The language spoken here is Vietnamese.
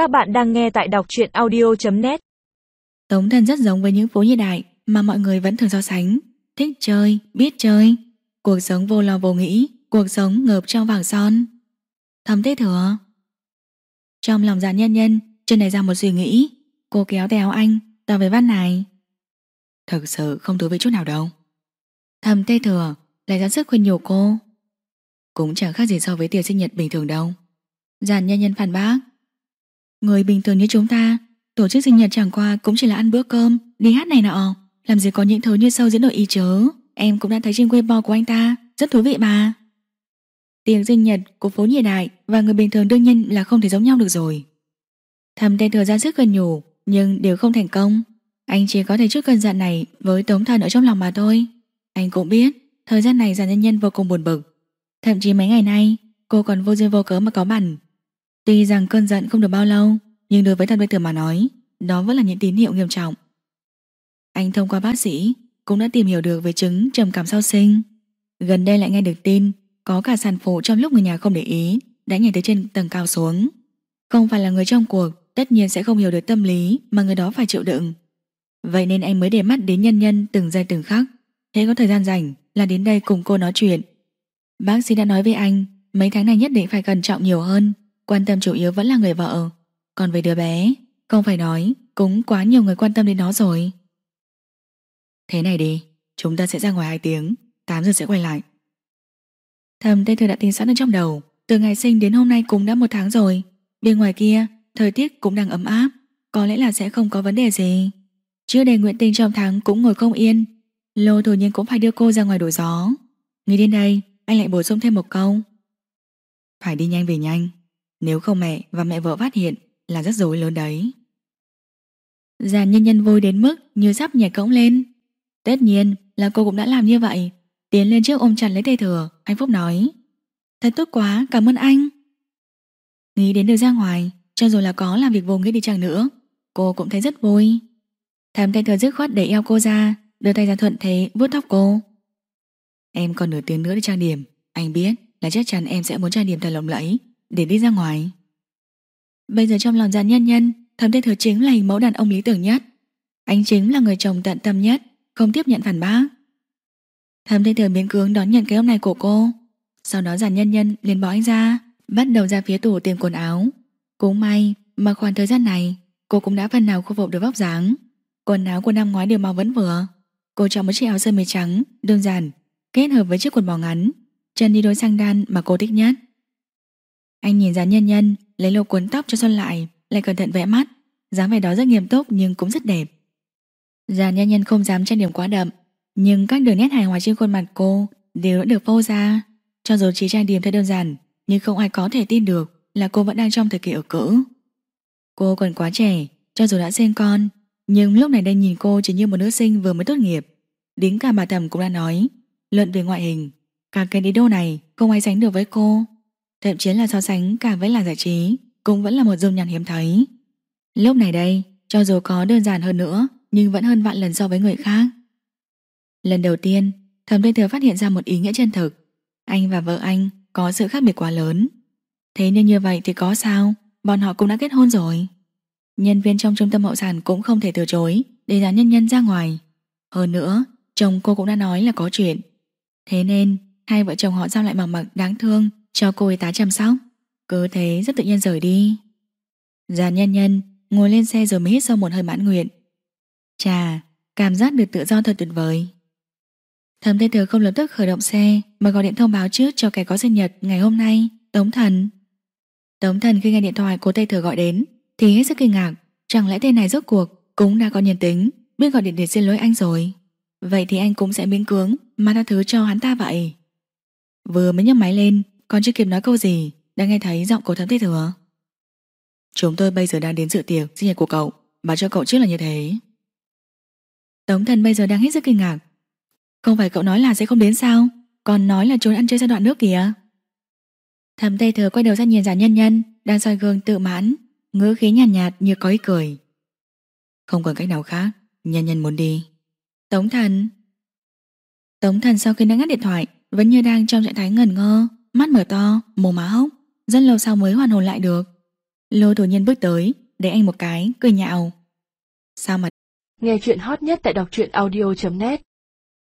Các bạn đang nghe tại đọc truyện audio.net Tống thần rất giống với những phố như đại mà mọi người vẫn thường so sánh. Thích chơi, biết chơi. Cuộc sống vô lo vô nghĩ, cuộc sống ngợp trong vàng son. Thầm thế thừa. Trong lòng giàn nhân nhân, trên này ra một suy nghĩ. Cô kéo tay áo anh, tỏ về văn này. Thật sự không thú vị chút nào đâu. Thầm tê thừa, lại ra sức khuyên nhủ cô. Cũng chẳng khác gì so với tiệc sinh nhật bình thường đâu. Giàn nhân nhân phản bác. Người bình thường như chúng ta, tổ chức sinh nhật chẳng qua cũng chỉ là ăn bữa cơm, đi hát này nọ. Làm gì có những thứ như sâu diễn nội y chớ. Em cũng đã thấy trên Weibo của anh ta, rất thú vị mà. Tiếng sinh nhật của phố nhị đại và người bình thường đương nhiên là không thể giống nhau được rồi. Thầm tên thừa ra sức gần nhủ, nhưng đều không thành công. Anh chỉ có thể trước cơn giận này với tống thần ở trong lòng mà thôi. Anh cũng biết, thời gian này giàn nhân nhân vô cùng buồn bực. Thậm chí mấy ngày nay, cô còn vô duyên vô cớ mà có bẩn. Tuy rằng cơn giận không được bao lâu, nhưng đối với thần bây tử mà nói, đó vẫn là những tín hiệu nghiêm trọng. Anh thông qua bác sĩ cũng đã tìm hiểu được về chứng trầm cảm sau sinh. Gần đây lại nghe được tin có cả sản phụ trong lúc người nhà không để ý đã nhảy từ trên tầng cao xuống. Không phải là người trong cuộc, tất nhiên sẽ không hiểu được tâm lý mà người đó phải chịu đựng. Vậy nên anh mới để mắt đến nhân nhân từng giây từng khắc. Thế có thời gian rảnh là đến đây cùng cô nói chuyện. Bác sĩ đã nói với anh mấy tháng này nhất định phải cẩn trọng nhiều hơn, quan tâm chủ yếu vẫn là người vợ. Còn về đứa bé, không phải nói, cũng quá nhiều người quan tâm đến nó rồi. Thế này đi, chúng ta sẽ ra ngoài 2 tiếng, 8 giờ sẽ quay lại. Thầm tên Thừa đã tính sẵn ở trong đầu, từ ngày sinh đến hôm nay cũng đã một tháng rồi. Bên ngoài kia, thời tiết cũng đang ấm áp, có lẽ là sẽ không có vấn đề gì. Chưa đề nguyện tình trong tháng cũng ngồi không yên, Lô thủ nhiên cũng phải đưa cô ra ngoài đổi gió. Nghĩ đến đây, anh lại bổ sung thêm một câu. Phải đi nhanh về nhanh, nếu không mẹ và mẹ vợ phát hiện là rất rối lớn đấy. Giàn nhân nhân vui đến mức như sắp nhảy cống lên. Tất nhiên là cô cũng đã làm như vậy. Tiến lên trước ôm chặt lấy tay thừa, anh Phúc nói. Thật tốt quá, cảm ơn anh. Nghĩ đến được ra ngoài, cho dù là có làm việc vô nghĩa đi chẳng nữa, cô cũng thấy rất vui. Thầm tay thừa dứt khoát đẩy eo cô ra, đưa tay ra thuận thế vuốt tóc cô. Em còn nửa tiếng nữa đi trang điểm, anh biết là chắc chắn em sẽ muốn trang điểm thật lộng lẫy để đi ra ngoài. Bây giờ trong lòng giàn nhân nhân, thầm Thiên thừa chính là hình mẫu đàn ông lý tưởng nhất. Anh chính là người chồng tận tâm nhất, không tiếp nhận phản bác. Thầm Thiên thừa biến cưỡng đón nhận cái ôm này của cô. Sau đó giàn nhân nhân liền bỏ anh ra, bắt đầu ra phía tủ tìm quần áo. Cũng may mà khoảng thời gian này, cô cũng đã phần nào khôi phục được vóc dáng. Quần áo của năm ngoái đều màu vẫn vừa. Cô chọn một chiếc áo sơ mi trắng, đơn giản, kết hợp với chiếc quần bò ngắn, chân đi đôi sang đan mà cô thích nhất. Anh nhìn dán nhân nhân, lấy lô cuốn tóc cho Xuân lại, lại cẩn thận vẽ mắt, dáng vẻ đó rất nghiêm túc nhưng cũng rất đẹp. Giàn nhân nhân không dám trang điểm quá đậm, nhưng các đường nét hài hòa trên khuôn mặt cô đều đã được phô ra. Cho dù chỉ trang điểm thật đơn giản, nhưng không ai có thể tin được là cô vẫn đang trong thời kỳ ở cữ. Cô còn quá trẻ, cho dù đã sinh con, nhưng lúc này đây nhìn cô chỉ như một nữ sinh vừa mới tốt nghiệp. Đến cả bà thầm cũng đã nói, luận về ngoại hình, cả cái đi đô này không ai sánh được với cô. Thậm chí là so sánh cả với làng giải trí, cũng vẫn là một dung nhan hiếm thấy. Lúc này đây, cho dù có đơn giản hơn nữa, nhưng vẫn hơn vạn lần so với người khác. Lần đầu tiên, Thẩm Thiên Thừa phát hiện ra một ý nghĩa chân thực. Anh và vợ anh có sự khác biệt quá lớn. Thế nhưng như vậy thì có sao, bọn họ cũng đã kết hôn rồi. Nhân viên trong trung tâm hậu sản cũng không thể từ chối để dán nhân nhân ra ngoài. Hơn nữa, chồng cô cũng đã nói là có chuyện. Thế nên, hai vợ chồng họ giao lại bằng mặt đáng thương cho cô y tá chăm sóc. Cứ thế rất tự nhiên rời đi. Giàn nhân nhân ngồi lên xe rồi mới hít sâu một hơi mãn nguyện. Chà, cảm giác được tự do thật tuyệt vời. Thẩm Tây Thừa không lập tức khởi động xe mà gọi điện thông báo trước cho kẻ có sinh nhật ngày hôm nay, Tống Thần. Tống Thần khi nghe điện thoại của Tây Thừa gọi đến thì hết sức kinh ngạc, chẳng lẽ tên này rốt cuộc cũng đã có nhân tính, biết gọi điện để xin lỗi anh rồi. Vậy thì anh cũng sẽ miễn cưỡng mà tha thứ cho hắn ta vậy. Vừa mới nhấc máy lên, còn chưa kịp nói câu gì, đã nghe thấy giọng cố thấm tây thừa. Chúng tôi bây giờ đang đến dự tiệc sinh nhật của cậu, báo cho cậu trước là như thế. Tống thần bây giờ đang hết sức kinh ngạc. Không phải cậu nói là sẽ không đến sao, còn nói là trốn ăn chơi giai đoạn nước kìa. Thầm tây thừa quay đầu ra nhìn giả nhân nhân, đang soi gương tự mãn, ngữ khí nhàn nhạt, nhạt như có ý cười. Không còn cách nào khác, nhân nhân muốn đi. Tống thần. Tống thần sau khi đã ngắt điện thoại, vẫn như đang trong trạng thái ngẩn ngơ, mắt mở to, mồm má hốc, rất lâu sau mới hoàn hồn lại được. Lô thủ nhân bước tới, để anh một cái, cười nhạo. Sao mà Nghe chuyện hot nhất tại đọc truyện audio.net